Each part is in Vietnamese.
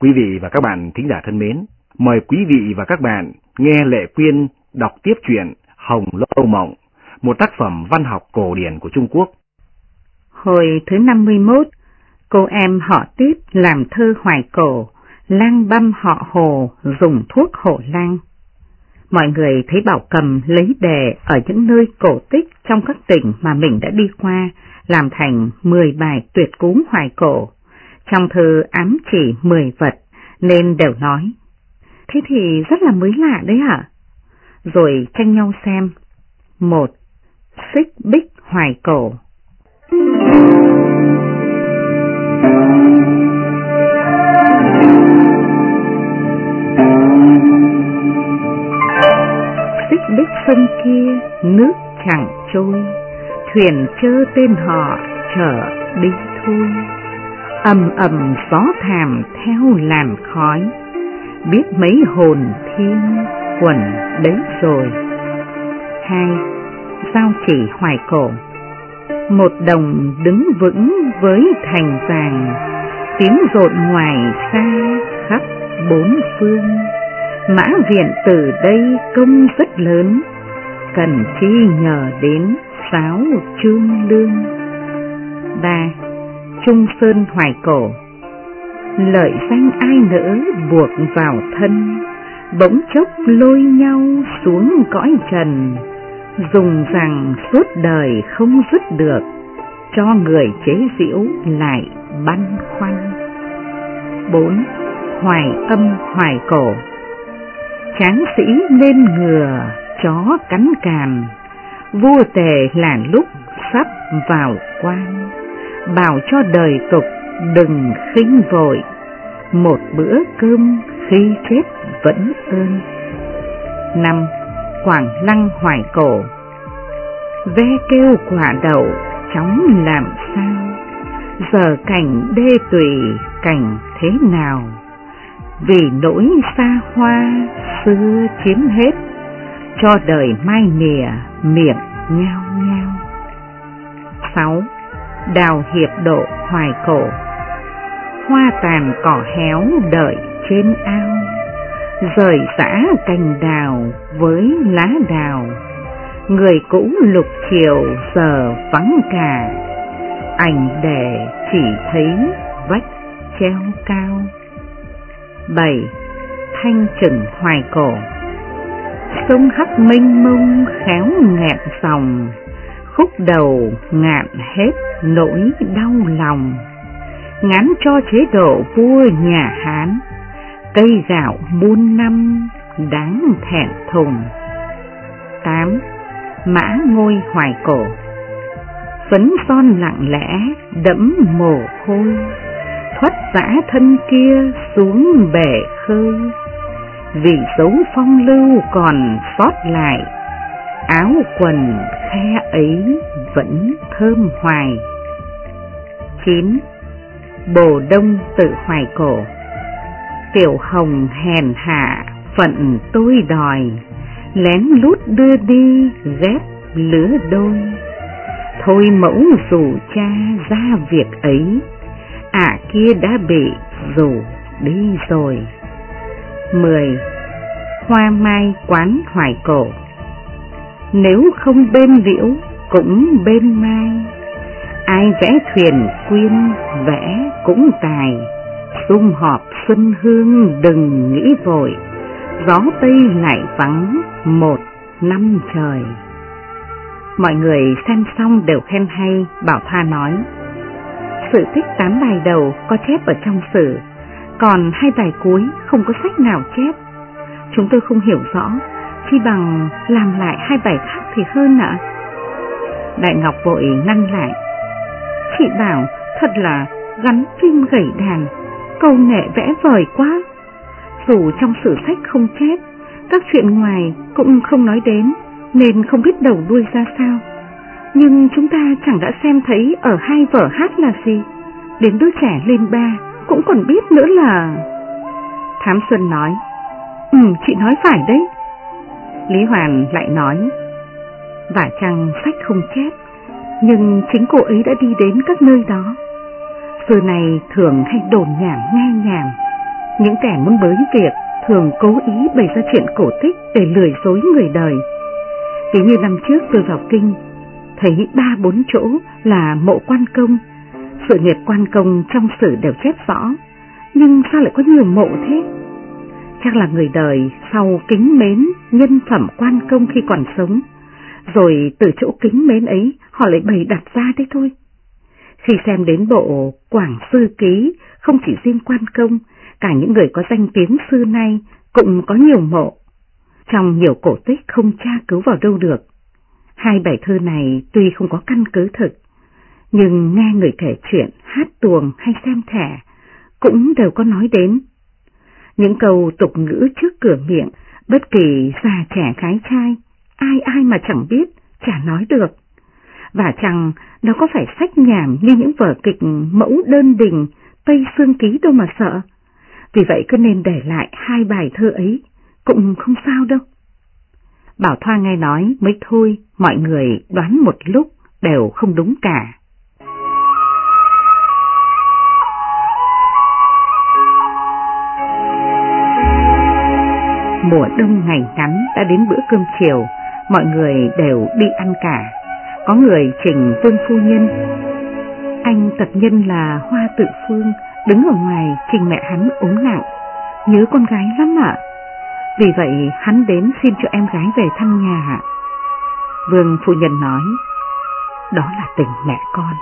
Quý vị và các bạn thính giả thân mến, mời quý vị và các bạn nghe Lệ Quyên đọc tiếp truyện Hồng Lâu Mộng, một tác phẩm văn học cổ điển của Trung Quốc. Hồi thứ 51, cô em họ tiếp làm thơ hoài cổ, lang băm họ Hồ dùng thuốc hổ lang. Mọi người thấy Bảo Cầm lấy đề ở những nơi cổ tích trong các tỉnh mà mình đã đi qua, làm thành 10 bài tuyệt cú hoài cổ. Trong thư ám chỉ 10 vật, nên đều nói. Thế thì rất là mới lạ đấy hả? Rồi tranh nhau xem. Một, xích bích hoài cổ. Xích bích sông kia, nước chẳng trôi, thuyền chơ tên họ trở đi thôi. Âm ầm gió thảm theo làn khói, biết mấy hồn thiên quẩn đấy rồi. Hai, giao chỉ hoài cổ Một đồng đứng vững với thành vàng, tiếng rộn ngoài xa khắp bốn phương. Mã viện từ đây công rất lớn, cần chi nhờ đến sáu trương lương. Ba, Trung Sơn Hoài Cổ Lợi danh ai nỡ buộc vào thân, bỗng chốc lôi nhau xuống cõi trần, dùng rằng suốt đời không dứt được, cho người chế giễu lại băn khoăn. 4. Hoài âm hoài cổ Tráng sĩ lên ngừa, chó cắn càn, vua tề là lúc sắp vào quan, bảo cho đời tục đừng khinh vội, một bữa cơm khi chết vẫn ơn. Năm Quảng Lăng Hoài Cổ Ve kêu quả đậu chóng làm sao, giờ cảnh đê tùy cảnh thế nào, vì nỗi xa hoa xưa chiếm hết, cho đời mai mìa miệng nhao nhao. 6. Đào hiệp độ hoài cổ. Hoa tàn cỏ héo đợi trên ao, Rời xã cành đào với lá đào. Người cũ lục chiều giờ vắng cả Ảnh để chỉ thấy vách treo cao. 7. Thanh trừng hoài cổ. Sông hắc mênh mông khéo nghẹn dòng Khúc đầu ngạn hết nỗi đau lòng. Ngắn cho chế độ vua nhà Hán, Cây gạo muôn năm đáng thẹn thùng. 8. Mã ngôi hoài cổ. Phấn son lặng lẽ đẫm mồ hôi, Thoát giã thân kia xuống bể khơi. Vì dấu phong lưu còn sót lại Áo quần khe ấy vẫn thơm hoài. 9. Bồ Đông tự hoài cổ. Tiểu hồng hèn hạ, phận tôi đòi. Lén lút đưa đi ghép lứa đôi. Thôi mẫu rủ cha ra việc ấy, Ả à kia đã bị rủ đi rồi. Mười, Hoa mai quán hoài cổ. Nếu không bên liễu, cũng bên mai. Ai vẽ thuyền, quyên, vẽ cũng tài. Dung họp xuân hương, đừng nghĩ vội. Gió Tây lại vắng một năm trời. Mọi người xem xong đều khen hay, Bảo Tha nói. Sự tích tám bài đầu có chép ở trong sử, Còn hai bài cuối không có sách nào chép. Chúng tôi không hiểu rõ Chi bằng làm lại hai bài khác thì hơn ạ. Đại Ngọc vội ngăn lại. Chị bảo, thật là gắn phim gãy đàn, Câu nghệ vẽ vời quá. Dù trong sử sách không chép Các chuyện ngoài cũng không nói đến, Nên không biết đầu đuôi ra sao. Nhưng chúng ta chẳng đã xem thấy Ở hai vở hát là gì. Đến đứa trẻ lên ba Cũng còn biết nữa là Thám Xuân nói Ừ chị nói phải đấy. Lý Hoàn lại nói Và chăng sách không chép Nhưng chính cô ấy đã đi đến các nơi đó Giờ này thường hay đồn nhảm nghe nhảm Những kẻ muốn bới việc thường cố ý bày ra chuyện cổ tích để lừa dối người đời. Ví như năm trước tôi vào kinh, thấy ba bốn chỗ là mộ quan công, sự nghiệp quan công trong sử đều chép rõ, nhưng sao lại có nhiều mộ thế? Chắc là người đời sau kính mến nhân phẩm quan công khi còn sống, rồi từ chỗ kính mến ấy họ lại bày đặt ra đấy thôi. Khi xem đến bộ Quảng Sư Ký, không chỉ riêng quan công, cả những người có danh tiếng xưa nay cũng có nhiều mộ. Trong nhiều cổ tích không tra cứu vào đâu được. Hai bài thơ này tuy không có căn cứ thực, nhưng nghe người kể chuyện, hát tuồng hay xem thẻ cũng đều có nói đến. Những câu tục ngữ trước cửa miệng, bất kỳ già trẻ gái trai, ai ai mà chẳng biết, chả nói được. Và chẳng nó có phải sách nhảm như những vở kịch mẫu đơn đình, Tây Sương Ký đâu mà sợ. Vì vậy cứ nên để lại hai bài thơ ấy, cũng không sao đâu. Bảo Thoa nghe nói mới thôi, mọi người đoán một lúc đều không đúng cả. Mùa đông ngày ngắn đã đến bữa cơm chiều, mọi người đều đi ăn cả. Có người trình Vương Phu Nhân. Anh tập nhân là Hoa Tự Phương, đứng ở ngoài trình mẹ hắn ốm nặng, nhớ con gái lắm ạ. Vì vậy hắn đến xin cho em gái về thăm nhà. Vương Phu Nhân nói, đó là tình mẹ con,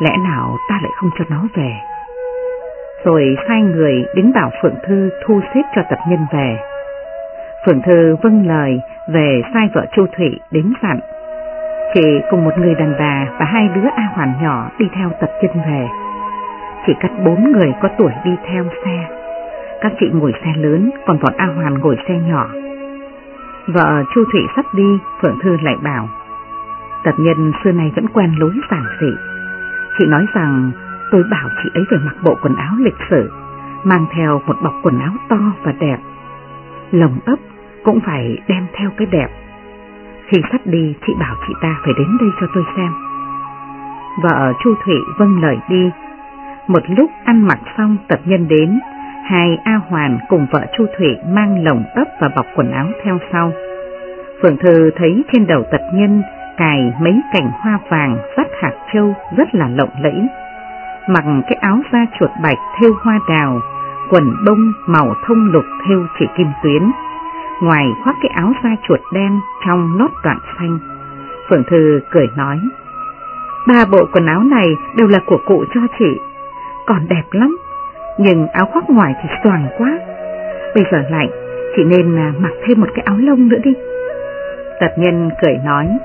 lẽ nào ta lại không cho nó về? Rồi sai người đến bảo Phượng Thư thu xếp cho tập nhân về. Phượng Thư vâng lời về sai vợ Chu Thủy đến dặn. Chị cùng một người đàn bà và hai đứa A Hoàn nhỏ đi theo tập chân về. Chỉ cắt bốn người có tuổi đi theo xe. Các chị ngồi xe lớn, còn bọn A Hoàn ngồi xe nhỏ. Vợ Chu Thủy sắp đi, Phượng Thư lại bảo. Tập nhân xưa nay vẫn quen lối giản dị. Chị nói rằng tôi bảo chị ấy phải mặc bộ quần áo lịch sử, mang theo một bọc quần áo to và đẹp. Lồng ấp cũng phải đem theo cái đẹp. Khi sắp đi, chị bảo chị ta phải đến đây cho tôi xem. Vợ Chu Thủy vâng lời đi. Một lúc ăn mặc xong tập nhân đến, hai A Hoàn cùng vợ Chu Thủy mang lồng ấp và bọc quần áo theo sau. Phượng Thư thấy trên đầu tập nhân cài mấy cành hoa vàng vắt hạt châu rất là lộng lẫy. Mặc cái áo da chuột bạch thêu hoa đào, quần bông màu thông lục thêu chỉ kim tuyến ngoài khoác cái áo da chuột đen trong nốt đoạn xanh. Phượng Thư cười nói, ba bộ quần áo này đều là của cụ cho chị, còn đẹp lắm, nhưng áo khoác ngoài thì toàn quá. Bây giờ lạnh, chị nên à, mặc thêm một cái áo lông nữa đi. Tập nhân cười nói,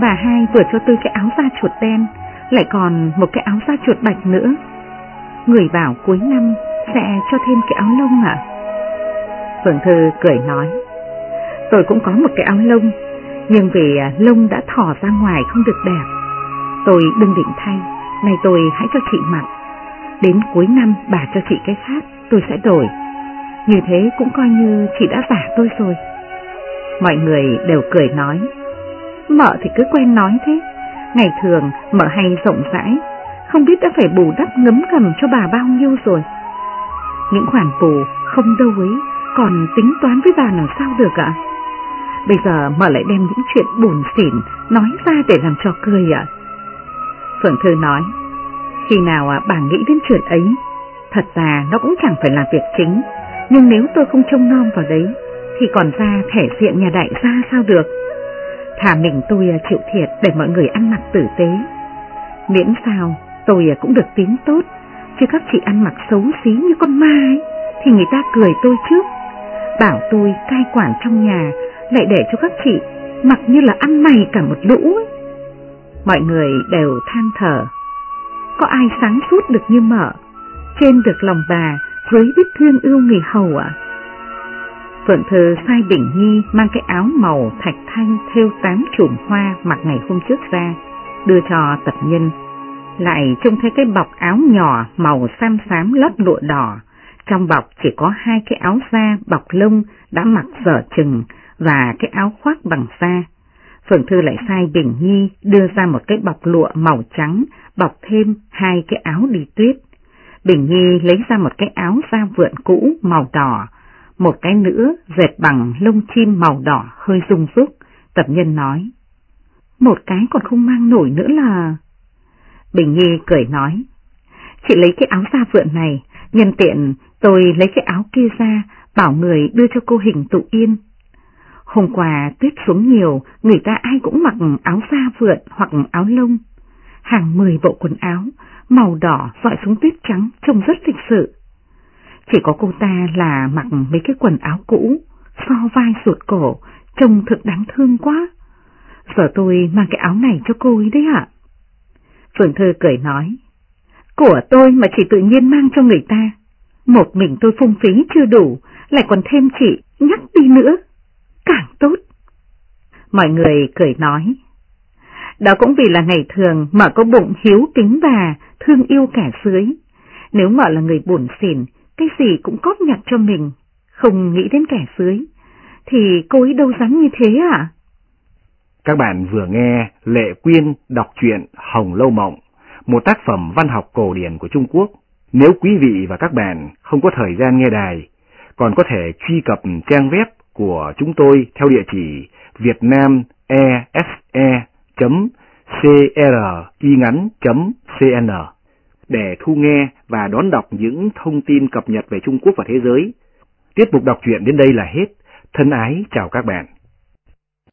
bà hai vừa cho tôi cái áo da chuột đen, lại còn một cái áo da chuột bạch nữa. Người bảo cuối năm sẽ cho thêm cái áo lông ạ. Phượng Thư cười nói, tôi cũng có một cái áo lông, nhưng vì à, lông đã thỏ ra ngoài không được đẹp. Tôi đừng định thay, này tôi hãy cho chị mặc. Đến cuối năm bà cho chị cái khác, tôi sẽ đổi. Như thế cũng coi như chị đã giả tôi rồi. Mọi người đều cười nói, mợ thì cứ quen nói thế. Ngày thường mợ hay rộng rãi, không biết đã phải bù đắp ngấm ngầm cho bà bao nhiêu rồi. Những khoản bù không đâu ấy còn tính toán với bà làm sao được ạ? Bây giờ mà lại đem những chuyện buồn xỉn nói ra để làm cho cười ạ. Phượng Thư nói, khi nào à, bà nghĩ đến chuyện ấy, thật ra nó cũng chẳng phải là việc chính, nhưng nếu tôi không trông nom vào đấy, thì còn ra thể diện nhà đại gia sao được. Thả mình tôi à, chịu thiệt để mọi người ăn mặc tử tế. Miễn sao tôi à, cũng được tính tốt, chứ các chị ăn mặc xấu xí như con ma ấy, thì người ta cười tôi trước bảo tôi cai quản trong nhà, lại để cho các chị mặc như là ăn mày cả một lũ. Mọi người đều than thở. Có ai sáng suốt được như mợ, trên được lòng bà, dưới biết thương yêu người hầu ạ? Phượng Thư sai Bình Nhi mang cái áo màu thạch thanh theo tám chùm hoa mặc ngày hôm trước ra, đưa cho tập nhân. Lại trông thấy cái bọc áo nhỏ màu xám xám lót lụa đỏ, trong bọc chỉ có hai cái áo da bọc lông đã mặc dở chừng và cái áo khoác bằng da. Phượng Thư lại sai Bình Nhi đưa ra một cái bọc lụa màu trắng, bọc thêm hai cái áo đi tuyết. Bình Nhi lấy ra một cái áo da vượn cũ màu đỏ, một cái nữa dệt bằng lông chim màu đỏ hơi rung rúc. Tập nhân nói, một cái còn không mang nổi nữa là... Bình Nhi cười nói, chị lấy cái áo da vượn này, nhân tiện tôi lấy cái áo kia ra, bảo người đưa cho cô hình tụ yên. Hôm qua tuyết xuống nhiều, người ta ai cũng mặc áo da vượn hoặc áo lông. Hàng mười bộ quần áo, màu đỏ dọi xuống tuyết trắng trông rất lịch sự. Chỉ có cô ta là mặc mấy cái quần áo cũ, so vai ruột cổ, trông thực đáng thương quá. Giờ tôi mang cái áo này cho cô ấy đấy ạ. Phượng Thư cười nói, của tôi mà chỉ tự nhiên mang cho người ta. Một mình tôi phung phí chưa đủ, lại còn thêm chị nhắc đi nữa. Càng tốt. Mọi người cười nói, đó cũng vì là ngày thường mà có bụng hiếu kính bà, thương yêu kẻ dưới. Nếu mà là người buồn xỉn, cái gì cũng cóp nhặt cho mình, không nghĩ đến kẻ dưới, thì cô ấy đâu dám như thế à? Các bạn vừa nghe Lệ Quyên đọc truyện Hồng Lâu Mộng, một tác phẩm văn học cổ điển của Trung Quốc. Nếu quý vị và các bạn không có thời gian nghe đài, còn có thể truy cập trang web của chúng tôi theo địa chỉ vietnamese.cringắn.cn để thu nghe và đón đọc những thông tin cập nhật về Trung Quốc và thế giới. Tiết mục đọc truyện đến đây là hết. Thân ái chào các bạn.